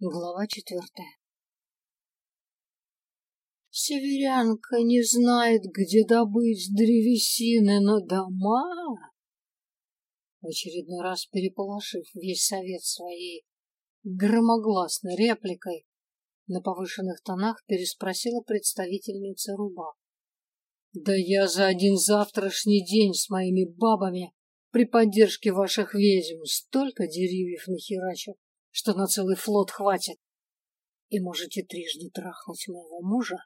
Глава четвертая. Северянка не знает, где добыть древесины на дома. В очередной раз переполошив весь совет своей громогласной репликой, на повышенных тонах переспросила представительница Руба. Да я за один завтрашний день с моими бабами при поддержке ваших ведьм столько деревьев нахерачу, что на целый флот хватит. И можете трижды трахнуть моего мужа,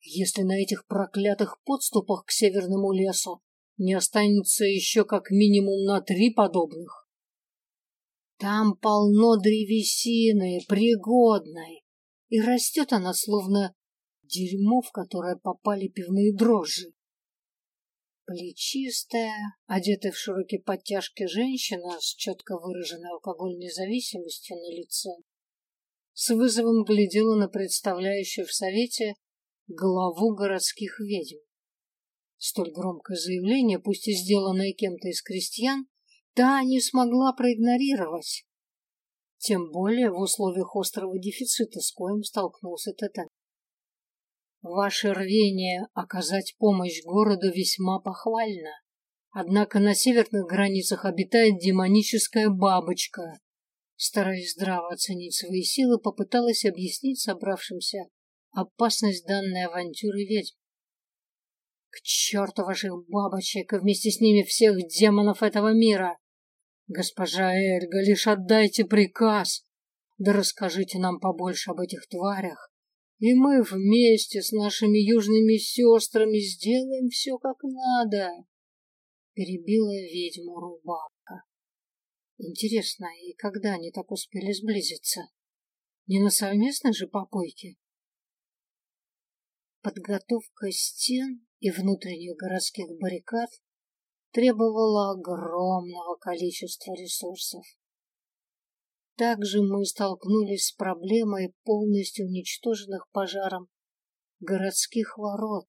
если на этих проклятых подступах к северному лесу не останется еще как минимум на три подобных. Там полно древесины, пригодной, и растет она словно дерьмо, в которое попали пивные дрожжи. Плечистая, одетая в широкие подтяжки женщина с четко выраженной алкогольной зависимостью на лице, с вызовом глядела на представляющую в совете главу городских ведьм. Столь громкое заявление, пусть и сделанное кем-то из крестьян, та не смогла проигнорировать. Тем более в условиях острого дефицита, с коим столкнулся ТТ. Ваше рвение оказать помощь городу весьма похвально. Однако на северных границах обитает демоническая бабочка. Стараясь здраво оценить свои силы, попыталась объяснить собравшимся опасность данной авантюры ведьм. К черту ваших бабочек и вместе с ними всех демонов этого мира! Госпожа Эльга, лишь отдайте приказ, да расскажите нам побольше об этих тварях, и мы вместе с нашими южными сестрами сделаем все как надо. Перебила ведьму Рубака. Интересно, и когда они так успели сблизиться? Не на совместной же попойке? Подготовка стен и внутренних городских баррикад требовала огромного количества ресурсов. Также мы столкнулись с проблемой полностью уничтоженных пожаром городских ворот,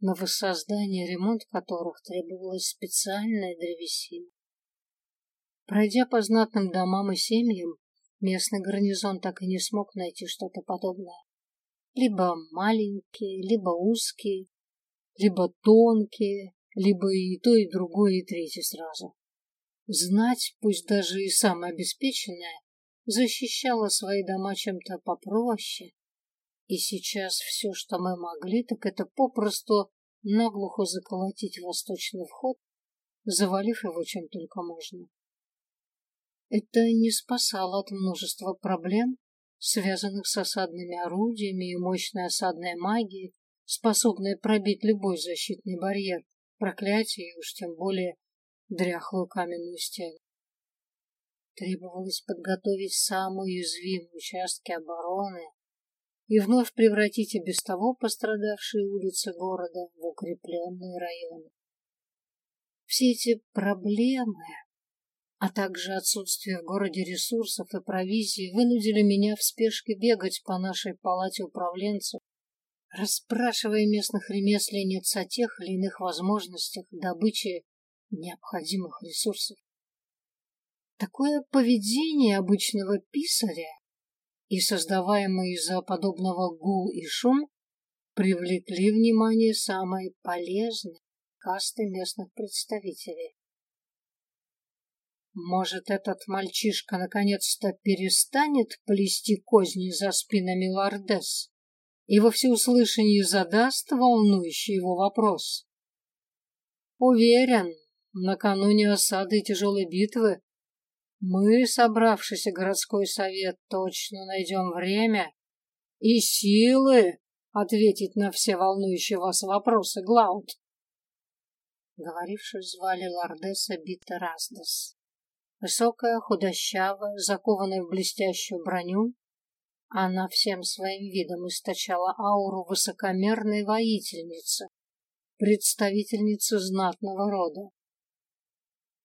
на воссоздание и ремонт которых требовалась специальная древесина. Пройдя по знатным домам и семьям, местный гарнизон так и не смог найти что-то подобное. Либо маленькие, либо узкие, либо тонкие, либо и то, и другое, и третье сразу. Знать, пусть даже и самое обеспеченное, защищала свои дома чем-то попроще. И сейчас все, что мы могли, так это попросту наглухо заколотить восточный вход, завалив его чем только можно. Это не спасало от множества проблем, связанных с осадными орудиями и мощной осадной магией, способной пробить любой защитный барьер, проклятие и уж тем более дряхлую каменную стену. Требовалось подготовить самые уязвимые участки обороны и вновь превратить и без того пострадавшие улицы города в укрепленные районы. Все эти проблемы, а также отсутствие в городе ресурсов и провизии вынудили меня в спешке бегать по нашей палате управленцев, расспрашивая местных ремесленниц о тех или иных возможностях добычи необходимых ресурсов. Такое поведение обычного писаря и создаваемый из-за подобного гул и шум привлекли внимание самой полезной касты местных представителей. Может, этот мальчишка наконец-то перестанет плести козни за спинами лордес и во всеуслышание задаст волнующий его вопрос? Уверен, накануне осады и тяжелой битвы мы, собравшийся городской совет, точно найдем время и силы ответить на все волнующие вас вопросы, Глауд. Говорившую звали лордеса Бита Раздас. Высокая, худощавая, закованная в блестящую броню, она всем своим видом источала ауру высокомерной воительницы, представительницы знатного рода.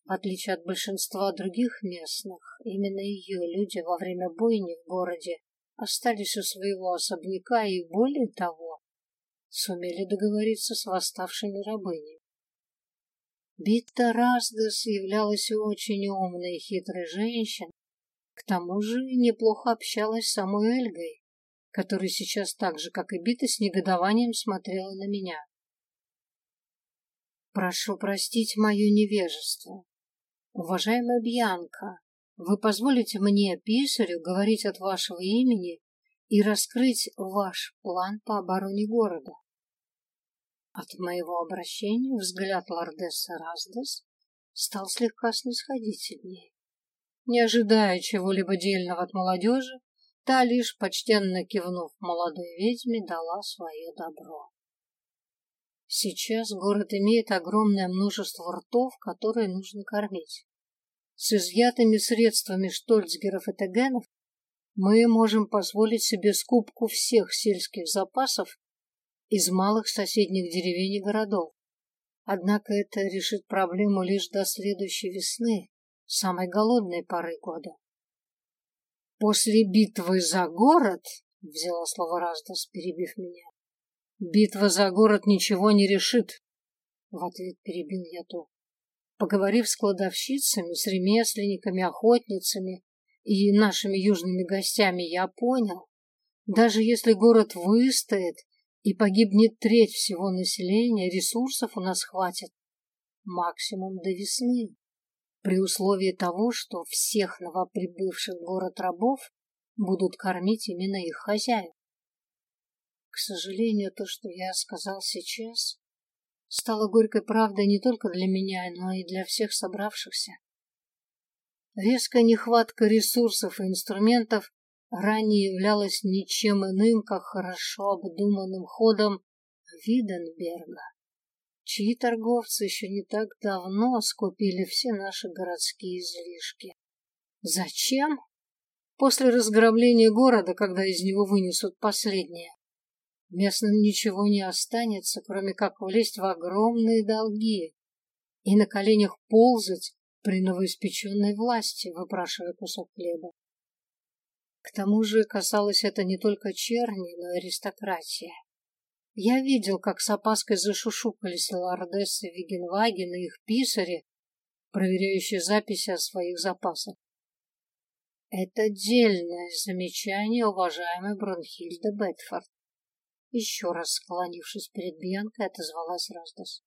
В отличие от большинства других местных, именно ее люди во время бойни в городе остались у своего особняка и, более того, сумели договориться с восставшими рабынями. Битта Раздас являлась очень умной и хитрой женщиной, К тому же неплохо общалась с самой Эльгой, которая сейчас так же, как и Бита, с негодованием смотрела на меня. Прошу простить мое невежество. Уважаемая Бьянка, вы позволите мне, писарю, говорить от вашего имени и раскрыть ваш план по обороне города? От моего обращения взгляд лордессы Раздас стал слегка снисходительнее. Не ожидая чего-либо дельного от молодежи, та лишь, почтенно кивнув молодой ведьме, дала свое добро. Сейчас город имеет огромное множество ртов, которые нужно кормить. С изъятыми средствами штольцгеров и тегенов мы можем позволить себе скупку всех сельских запасов из малых соседних деревень и городов. Однако это решит проблему лишь до следующей весны, самой голодной поры года. После битвы за город, взяла слово Раздас, перебив меня, битва за город ничего не решит. В ответ перебил я то. Поговорив с кладовщицами, с ремесленниками, охотницами и нашими южными гостями, я понял, даже если город выстоит и погибнет треть всего населения, ресурсов у нас хватит максимум до весны, при условии того, что всех новоприбывших в город рабов будут кормить именно их хозяев. К сожалению, то, что я сказал сейчас, стало горькой правдой не только для меня, но и для всех собравшихся. Резкая нехватка ресурсов и инструментов ранее являлась ничем иным, как хорошо обдуманным ходом Виденберга, чьи торговцы еще не так давно скупили все наши городские излишки. Зачем? После разграбления города, когда из него вынесут последнее, местным ничего не останется, кроме как влезть в огромные долги и на коленях ползать при новоиспеченной власти, выпрашивая кусок хлеба. К тому же касалось это не только черни, но и аристократии. Я видел, как с опаской зашушукались лордессы Вигенваген и их писари, проверяющие записи о своих запасах. Это дельное замечание, уважаемый Бронхильда Бетфорд. Еще раз склонившись перед Бьянкой, отозвалась Раздас.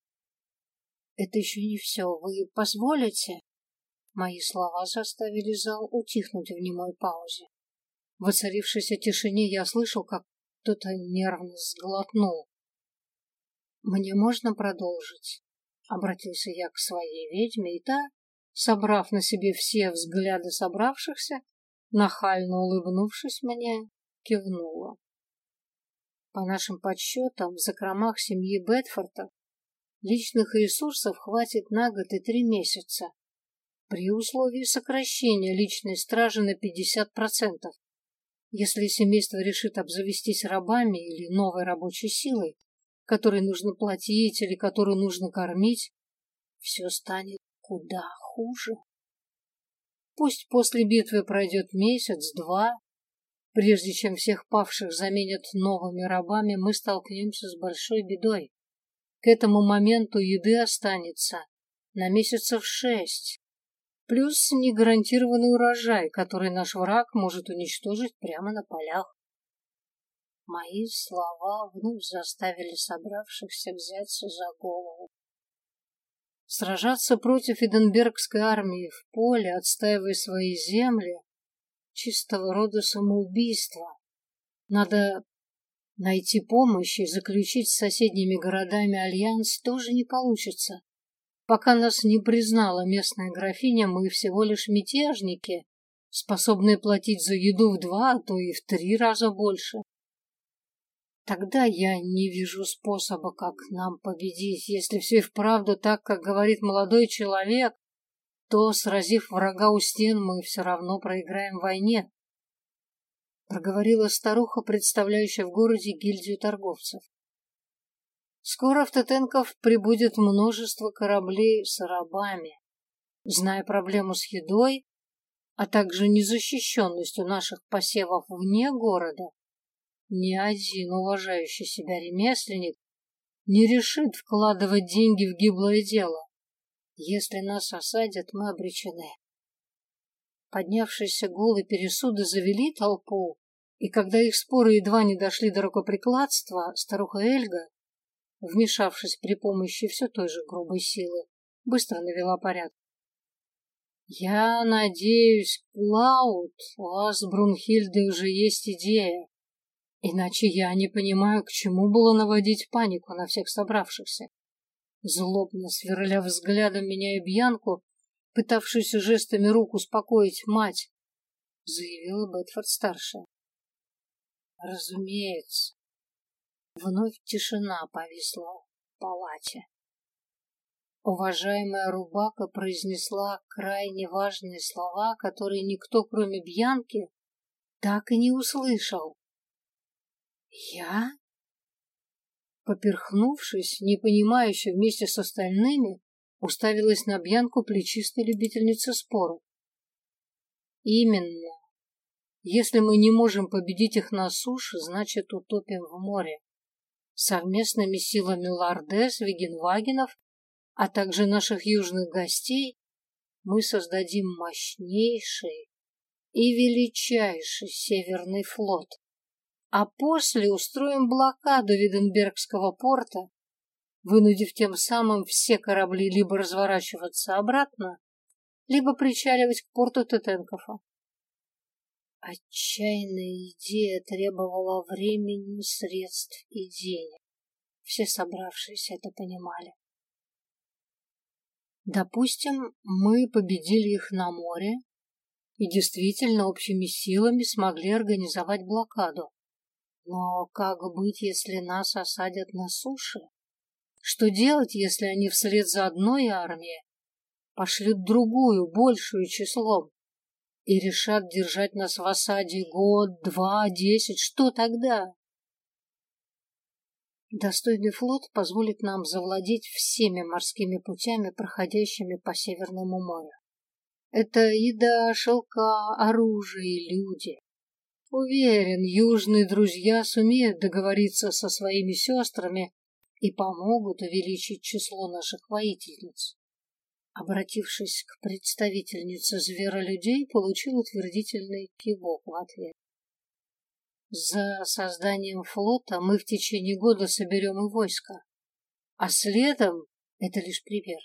Это еще не все. Вы позволите? Мои слова заставили зал утихнуть в немой паузе. В воцарившейся тишине я слышал, как кто-то нервно сглотнул. «Мне можно продолжить?» Обратился я к своей ведьме, и та, собрав на себе все взгляды собравшихся, нахально улыбнувшись мне, кивнула. По нашим подсчетам, в закромах семьи Бетфорта личных ресурсов хватит на год и три месяца, при условии сокращения личной стражи на 50%. Если семейство решит обзавестись рабами или новой рабочей силой, которой нужно платить или которую нужно кормить, все станет куда хуже. Пусть после битвы пройдет месяц-два, прежде чем всех павших заменят новыми рабами, мы столкнемся с большой бедой. К этому моменту еды останется на месяцев шесть, плюс негарантированный урожай, который наш враг может уничтожить прямо на полях. Мои слова вновь заставили собравшихся взяться за голову. Сражаться против Эденбергской армии в поле, отстаивая свои земли, чистого рода самоубийство. Надо найти помощь и заключить с соседними городами альянс тоже не получится. Пока нас не признала местная графиня, мы всего лишь мятежники, способные платить за еду в два, а то и в три раза больше. Тогда я не вижу способа, как нам победить. Если все и вправду так, как говорит молодой человек, то, сразив врага у стен, мы все равно проиграем в войне. Проговорила старуха, представляющая в городе гильдию торговцев. Скоро в Тетенков прибудет множество кораблей с рабами. Зная проблему с едой, а также незащищенностью наших посевов вне города, ни один уважающий себя ремесленник не решит вкладывать деньги в гиблое дело. Если нас осадят, мы обречены. Поднявшиеся голые пересуды завели толпу, и когда их споры едва не дошли до рукоприкладства, старуха Эльга, вмешавшись при помощи все той же грубой силы, быстро навела порядок. «Я надеюсь, Клауд, у вас с Брунхильдой уже есть идея. Иначе я не понимаю, к чему было наводить панику на всех собравшихся. Злобно сверля взглядом меня и Бьянку, пытавшуюся жестами рук успокоить мать, заявила Бетфорд-старшая. Разумеется. Вновь тишина повисла в палате. Уважаемая Рубака произнесла крайне важные слова, которые никто, кроме Бьянки, так и не услышал. «Я?» Поперхнувшись, непонимающе вместе с остальными, уставилась на Бьянку плечистой любительницы споров. «Именно. Если мы не можем победить их на суше, значит, утопим в море. Совместными силами Лардес, Вегенвагенов, а также наших южных гостей мы создадим мощнейший и величайший Северный флот а после устроим блокаду Виденбергского порта, вынудив тем самым все корабли либо разворачиваться обратно, либо причаливать к порту Тетенкофа. Отчаянная идея требовала времени, средств и денег. Все собравшиеся это понимали. Допустим, мы победили их на море и действительно общими силами смогли организовать блокаду. Но как быть, если нас осадят на суше? Что делать, если они вслед за одной армией пошлют другую, большую числом, и решат держать нас в осаде год, два, десять? Что тогда? Достойный флот позволит нам завладеть всеми морскими путями, проходящими по Северному морю. Это еда, шелка, оружие и люди. Уверен, южные друзья сумеют договориться со своими сестрами и помогут увеличить число наших воительниц. Обратившись к представительнице зверолюдей, получил утвердительный кивок в ответ. За созданием флота мы в течение года соберем и войско, а следом, это лишь пример,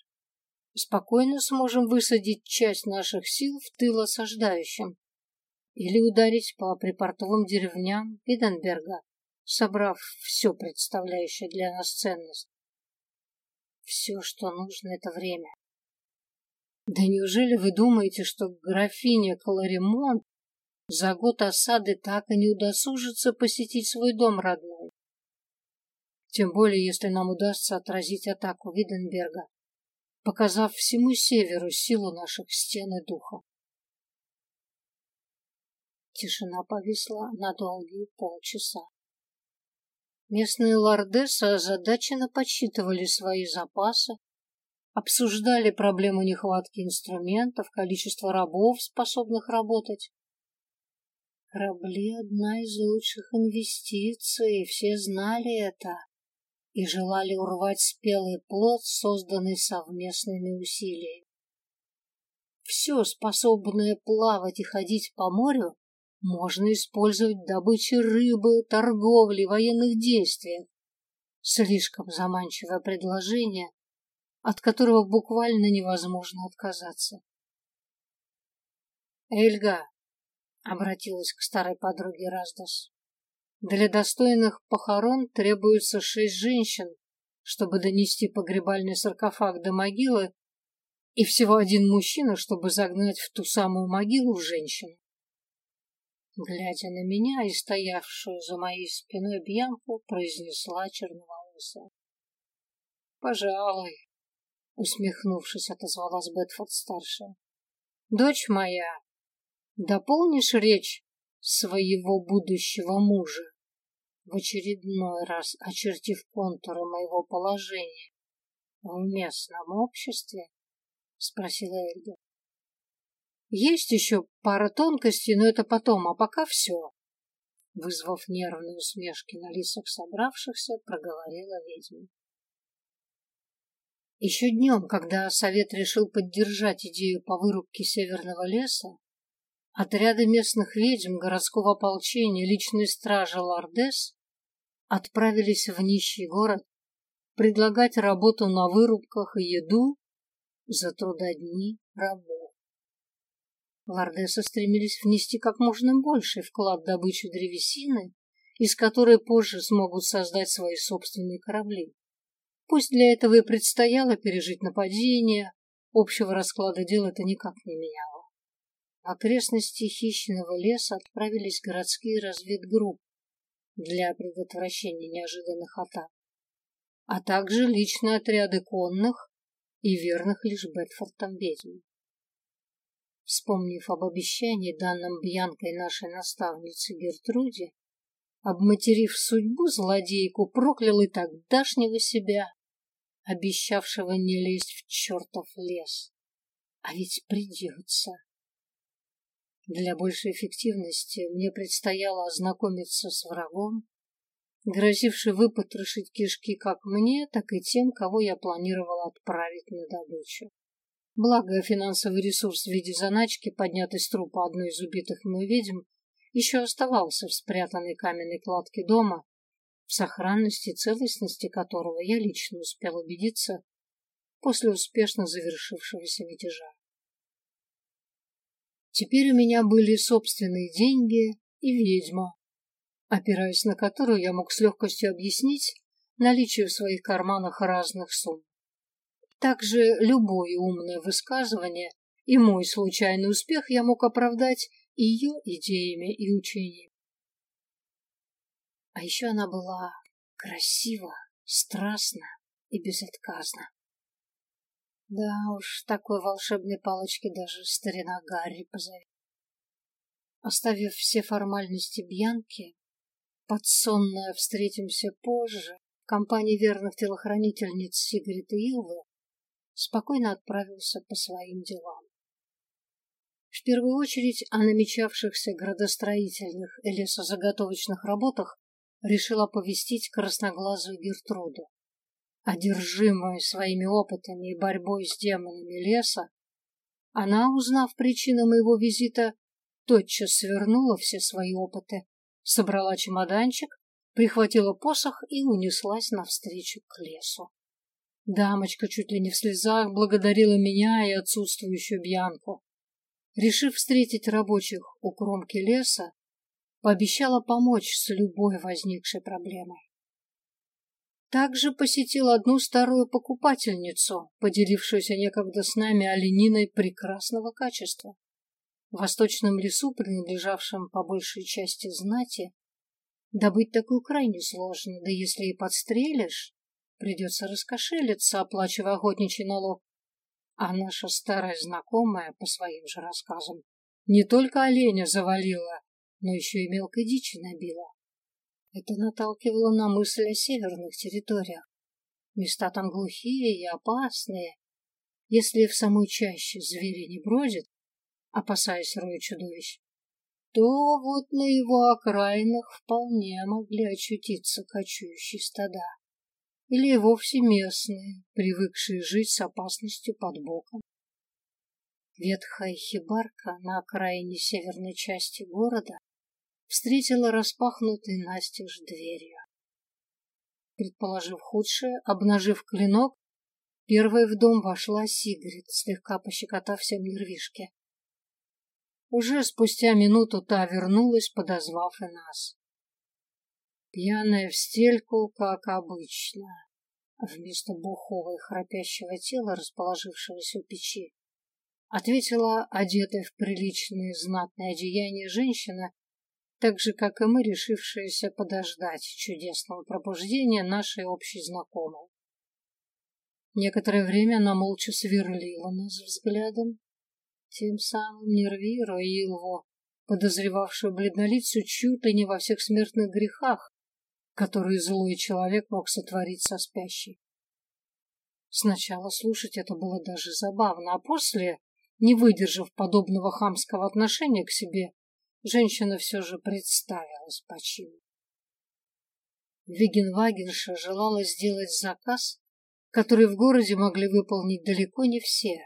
спокойно сможем высадить часть наших сил в тыл осаждающим или ударить по припортовым деревням Иденберга, собрав все представляющее для нас ценность. Все, что нужно, это время. Да неужели вы думаете, что графиня Кларимон за год осады так и не удосужится посетить свой дом родной? Тем более, если нам удастся отразить атаку Виденберга, показав всему северу силу наших стен и духа. Тишина повисла на долгие полчаса. Местные лордесы озадаченно подсчитывали свои запасы, обсуждали проблему нехватки инструментов, количество рабов, способных работать. Корабли — одна из лучших инвестиций, все знали это и желали урвать спелый плод, созданный совместными усилиями. Все, способное плавать и ходить по морю, можно использовать в добыче рыбы, торговле, военных действиях. Слишком заманчивое предложение, от которого буквально невозможно отказаться. «Эльга», — обратилась к старой подруге Раздас, — «для достойных похорон требуется шесть женщин, чтобы донести погребальный саркофаг до могилы, и всего один мужчина, чтобы загнать в ту самую могилу женщину. Глядя на меня и стоявшую за моей спиной Бьянку, произнесла черноволосая. «Пожалуй», — усмехнувшись, отозвалась Бетфорд-старшая. «Дочь моя, дополнишь речь своего будущего мужа, в очередной раз очертив контуры моего положения в местном обществе?» — спросила Эльга. Есть еще пара тонкостей, но это потом, а пока все. Вызвав нервные усмешки на лицах собравшихся, проговорила ведьма. Еще днем, когда совет решил поддержать идею по вырубке северного леса, Отряды местных ведьм, городского ополчения, личной стражи Лордес отправились в нищий город предлагать работу на вырубках и еду за трудодни рабов. Лордесы стремились внести как можно больший вклад в добычу древесины, из которой позже смогут создать свои собственные корабли. Пусть для этого и предстояло пережить нападение, общего расклада дел это никак не меняло. В окрестности хищного леса отправились городские разведгруппы для предотвращения неожиданных атак, а также личные отряды конных и верных лишь Бетфортом ведьм. Вспомнив об обещании, данном Бьянкой нашей наставнице Гертруде, обматерив судьбу, злодейку проклял и тогдашнего себя, обещавшего не лезть в чертов лес. А ведь придется. Для большей эффективности мне предстояло ознакомиться с врагом, грозивший выпотрошить кишки как мне, так и тем, кого я планировал отправить на добычу. Благо, финансовый ресурс в виде заначки, поднятый с трупа одной из убитых мной ведьм, еще оставался в спрятанной каменной кладке дома, в сохранности и целостности которого я лично успел убедиться после успешно завершившегося мятежа. Теперь у меня были собственные деньги и ведьма, опираясь на которую я мог с легкостью объяснить наличие в своих карманах разных сумм. Также любое умное высказывание и мой случайный успех я мог оправдать ее идеями и учениями. А еще она была красива, страстна и безотказна. Да уж, такой волшебной палочки даже старина Гарри позовет. Оставив все формальности Бьянки, подсонная «встретимся позже» в компании верных телохранительниц Сигрид и Илвы, спокойно отправился по своим делам. В первую очередь о намечавшихся градостроительных и лесозаготовочных работах решил оповестить красноглазую Гертруду. Одержимая своими опытами и борьбой с демонами леса, она, узнав причину моего визита, тотчас свернула все свои опыты, собрала чемоданчик, прихватила посох и унеслась навстречу к лесу. Дамочка чуть ли не в слезах благодарила меня и отсутствующую Бьянку. Решив встретить рабочих у кромки леса, пообещала помочь с любой возникшей проблемой. Также посетил одну старую покупательницу, поделившуюся некогда с нами олениной прекрасного качества. В восточном лесу, принадлежавшем по большей части знати, добыть такую крайне сложно, да если и подстрелишь, придется раскошелиться, оплачивая охотничий налог. А наша старая знакомая, по своим же рассказам, не только оленя завалила, но еще и мелкой дичи набила. Это наталкивало на мысль о северных территориях. Места там глухие и опасные. Если в самой чаще звери не бродят, опасаясь роя чудовищ, то вот на его окраинах вполне могли очутиться кочующие стада. Или и вовсе местные, привыкшие жить с опасностью под боком. Ветхая хибарка на окраине северной части города встретила распахнутой настежь дверью. Предположив худшее, обнажив клинок, первой в дом вошла Сигрид, слегка пощекотав всем нервишки. Уже спустя минуту та вернулась, подозвав и нас. Пьяная в стельку, как обычно, вместо бухого и храпящего тела, расположившегося у печи, ответила одетая в приличные знатные одеяния женщина так же, как и мы, решившиеся подождать чудесного пробуждения нашей общей знакомой. Некоторое время она молча сверлила нас взглядом, тем самым нервируя Илву, подозревавшую бледнолицу чуть ли не во всех смертных грехах, которые злой человек мог сотворить со спящей. Сначала слушать это было даже забавно, а после, не выдержав подобного хамского отношения к себе, женщина все же представилась по чину. Вигенвагенша желала сделать заказ, который в городе могли выполнить далеко не все.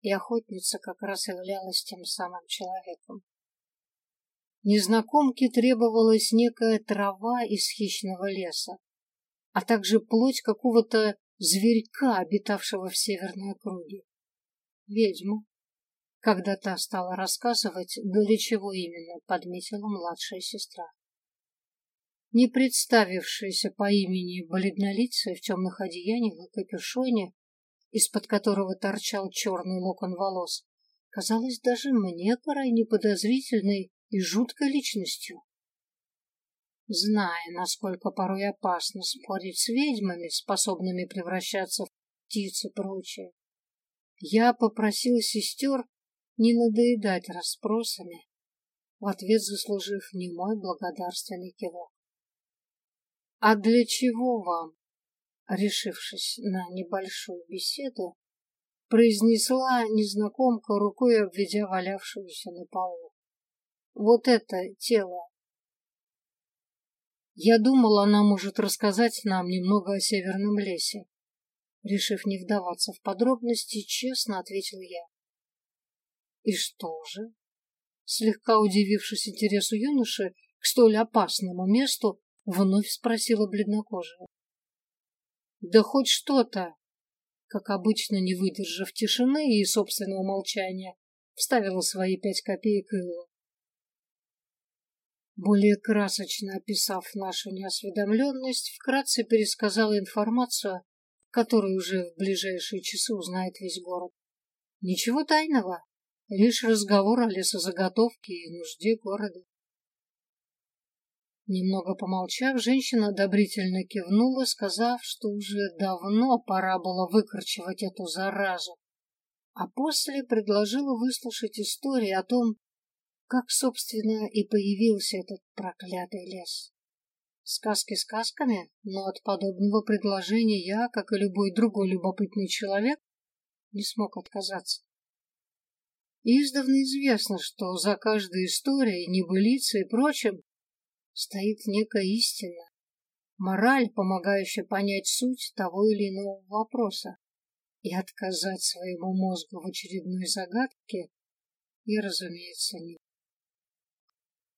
и охотница как раз являлась тем самым человеком. Незнакомке требовалась некая трава из хищного леса, а также плоть какого-то зверька, обитавшего в северной округе. Ведьма. Когда та стала рассказывать, для чего именно, подметила младшая сестра. Не представившаяся по имени бледнолицая в темных одеяниях и капюшоне, из-под которого торчал черный локон волос, казалась даже мне крайне подозрительной и жуткой личностью. Зная, насколько порой опасно спорить с ведьмами, способными превращаться в птиц и прочее, я попросил сестер не надоедать расспросами, в ответ заслужив немой благодарственный кивок. «А для чего вам?» Решившись на небольшую беседу, произнесла незнакомка, рукой обведя валявшуюся на полу. «Вот это тело!» Я думал, она может рассказать нам немного о северном лесе. Решив не вдаваться в подробности, честно ответил я. И что же? Слегка удивившись интересу юноши к столь опасному месту, Вновь спросила бледнокожая. Да хоть что-то. Как обычно, не выдержав тишины и собственного молчания, вставила свои пять копеек Илла. Более красочно описав нашу неосведомленность, вкратце пересказала информацию, которую уже в ближайшие часы узнает весь город. Ничего тайного, лишь разговор о лесозаготовке и нужде города. Немного помолчав, женщина одобрительно кивнула, сказав, что уже давно пора было выкорчевать эту заразу, а после предложила выслушать историю о том, как, собственно, и появился этот проклятый лес. Сказки сказками, но от подобного предложения я, как и любой другой любопытный человек, не смог отказаться. Издавна известно, что за каждой историей, небылицей и прочим стоит некая истина, мораль, помогающая понять суть того или иного вопроса, и отказать своему мозгу в очередной загадке я, разумеется, не